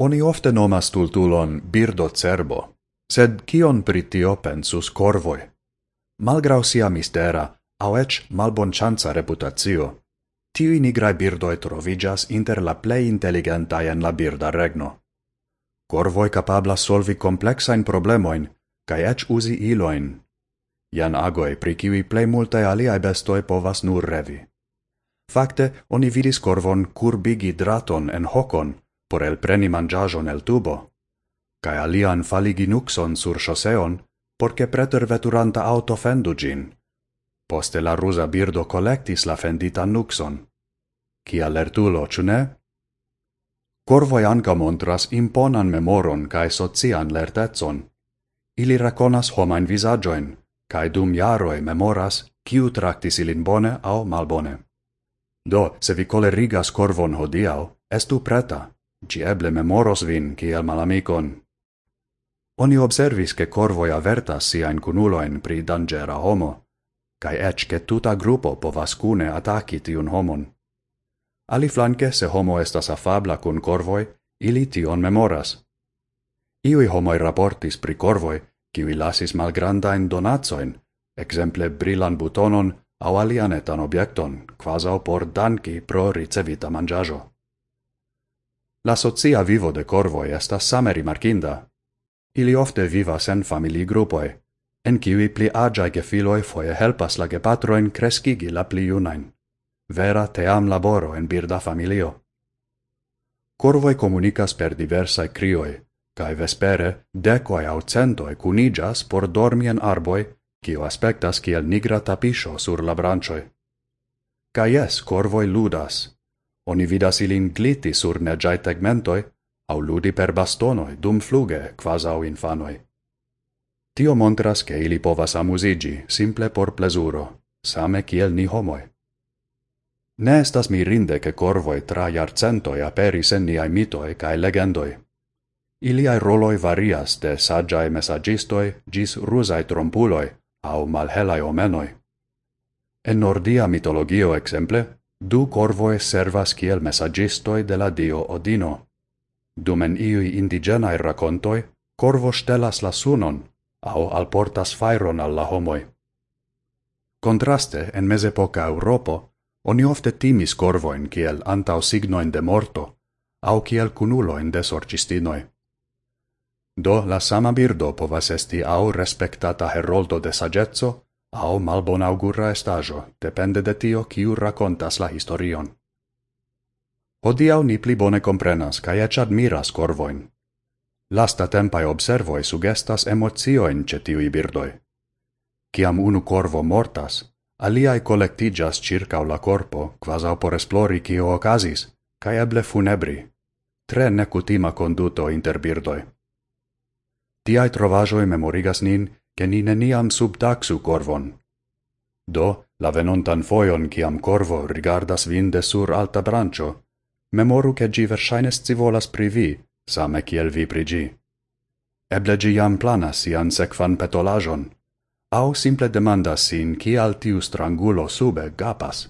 Oni ofte nomas tultulon birdo cerbo, sed kion pri tio pensus corvoi? Malgrau sia mistera, au ec malbonchanza reputatio, tiui nigrai birdoi trovigas inter la plei intelligentai en la birda regno. Corvoi capabla solvi complexain problemoin, cae ec usi iloin. Ian agoi pri kiwi plei multae aliae bestoi povas nur revi. Fakte, oni vidis corvon curbigi draton en hokon, por el preni mangiagion el tubo, cae alian faligi nuxon sur choseon, porce preter veturanta auto fendu gin. Poste la rusa birdo collectis la fendita nuxon. Cia lertulo, ciune? Corvoi anca montras imponan memoron cae socian lertetson. Ili raconas homain visagioin, cae dum jaroi memoras ciu tractis ilin bone au malbone. Do, se vi colerigas corvon hodiau, estu preta. Ci eble memoros vin kiel malamicon. Oni observis che corvoi avertas siain cunuloin pri dangera homo, cae ec che tuta gruppo povas cune ataci tiun homon. Ali flanque, se homo estas afabla cun corvoi, ili tion memoras. Iui homoi raportis pri corvoi, kiwi lasis malgrandain donatsoin, exemple brilan butonon au alianetan objekton, quasau por danki pro ricevita mangiajo. La socia vivo de corvoi estas same rimarkinda. Ili ofte vivas en famili grupoi, en kiwi pli agiai gefiloi foie helpas la gepatroin crescigi la pli junain. Vera team laboro en birda familio. Corvoi comunicas per diversae crioi, cae vespere decoe au centoe cunigas por dormi en arboi, cio aspectas kiel nigra tapisho sur la branchoi. Cae yes, corvoi ludas, Oni vidas ilin gliti sur negiai tegmentoi, au ludi per bastonoi, dum fluge, quasau infanoi. Tio montras che ili povas amusigi, simple por plesuro, same kiel ni homoi. Ne estas mirinde che corvoi tra iarcentoi aperis en niai mitoi cae legendoi. Iliai roloi varias de sagiae messagistoi gis rusai trompuloi au malhelai omenoi. En nordia mitologio exemple, Du corvoe servas kiel messagistoi de la dio Odino. Dum en iui indigenae racontoi, corvo stelas la sunon, au alportas fairon alla homoi. Contraste, en mesepoca Europo, oni ofte timis corvoin kiel antau signoin de morto, au kiel cunuloin de sorcistinoi. Do la sama birdo povas esti au respectata heroldo de sagezzo, au malbon augura estajo, depende de tio kiu racontas la historion. Hodiau ni pli bone comprenas, cae ec admiras corvoin. Lasta tempae observoi sugestas emozioin ce tiui birdoi. Ciam unu corvo mortas, aliai collectigas circau la corpo, quasau por esplori cio ocasis, cae eble funebri. Tre necutima conduto inter birdoi. Tiai trovajoi memorigas nin, che ni neniam subtaxu corvon. Do, la venontan foion ciam corvo rigardas vinde sur alta brancio, memoru che gi versaines ci volas pri vi, same ciel vi pri gi. Eble gi jam planas sian sekvan petolajon, au simple demandas sin cial tiu strangulo sube gapas.